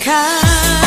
开